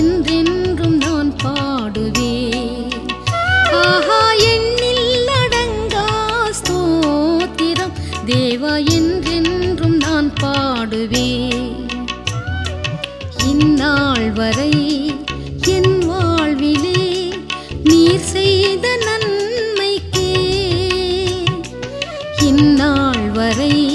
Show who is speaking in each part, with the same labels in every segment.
Speaker 1: என்றென்றும் நான் பாடுவேன். ஆஹா எண்ணில் அடங்கா ஸ்தோத்திரம். தேவா என்றென்றும் நான் பாடுவேன். இந்நாள் வரை என் வாழ்விலே நன்மைக்கே. இந்நாள் வரை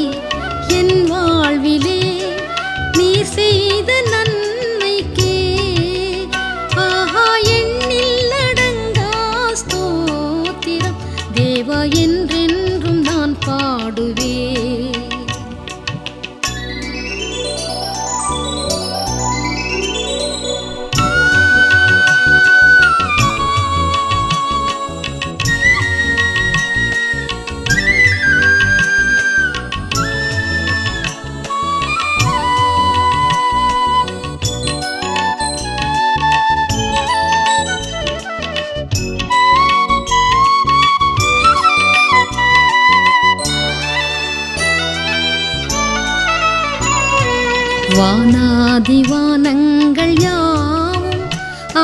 Speaker 1: வானாதிவானங்கள் யாவும்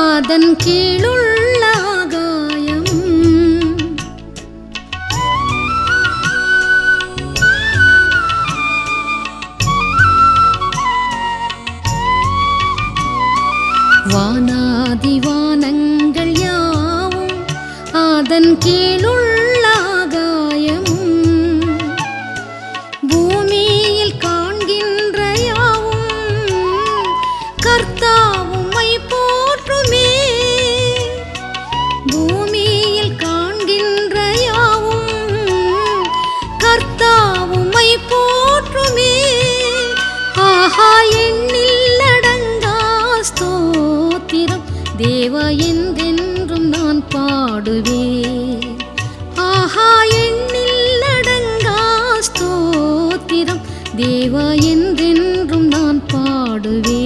Speaker 1: அதன் கீழுள்ள ஆகாயம். வானாதிவானங்கள் யாவும் அதன் கீழுள்ள பாடுவே ஆஹா எண்ணில் அடங்கா ஸ்தோத்திரம். தேவா என்றென்றும் நான் பாடுவேன்.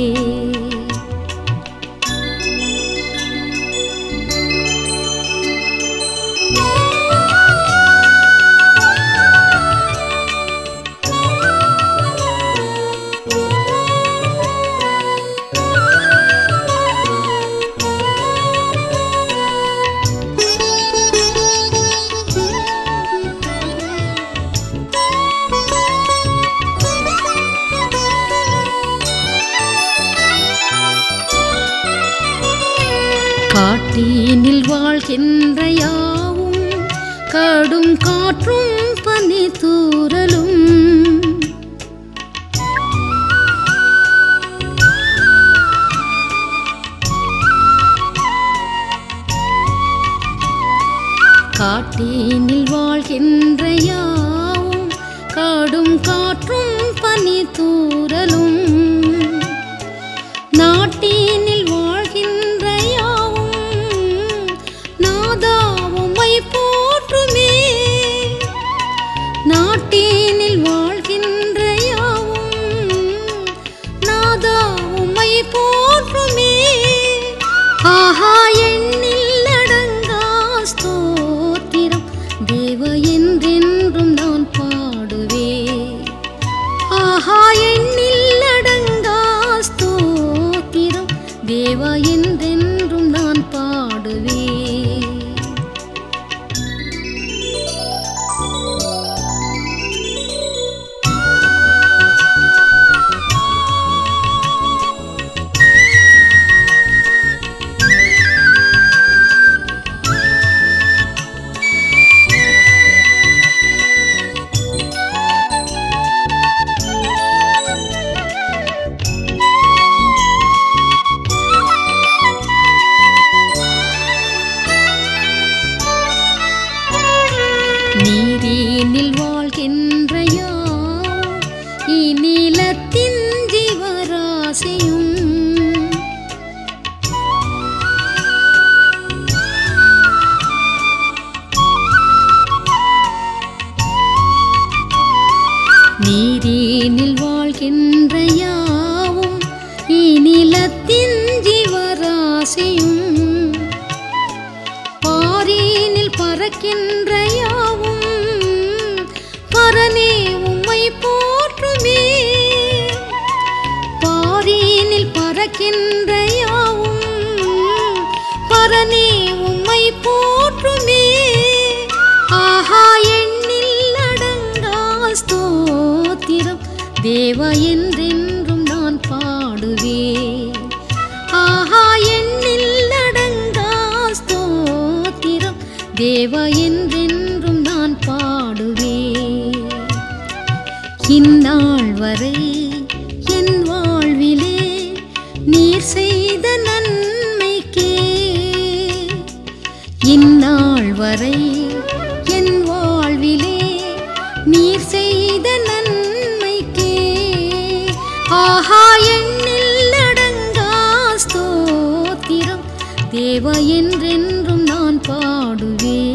Speaker 1: காட்டீனில் வாழ்கின்ற யாவும் கடும் காற்றும் பனி தூரலும் காட்டீனில் வாழ்கின்ற யாவும் கடும் காற்றும் பனி தூரலும் ஆஹா நீரினில் வாழ்கின்ற பாரினில் பறக்கின்ற யாவும் பரனே உம்மை போற்றுமே. ஆஹா எண்ணில் அடங்கா ஸ்தோத்திரம். தேவா என்றென்றும் நான் பாடுவே. ஆஹா எண்ணில் அடங்கா ஸ்தோத்திரம். தேவா என்றென்றும் நான் பாடுவே. இந்நாள் வரை இந்நாள் வரை என் வாழ்விலே நீர் செய்த நன்மைக்கே. ஆஹா எண்ணில் அடங்கா ஸ்தோத்திரம். தேவ என்றென்றும் நான் பாடுவேன்.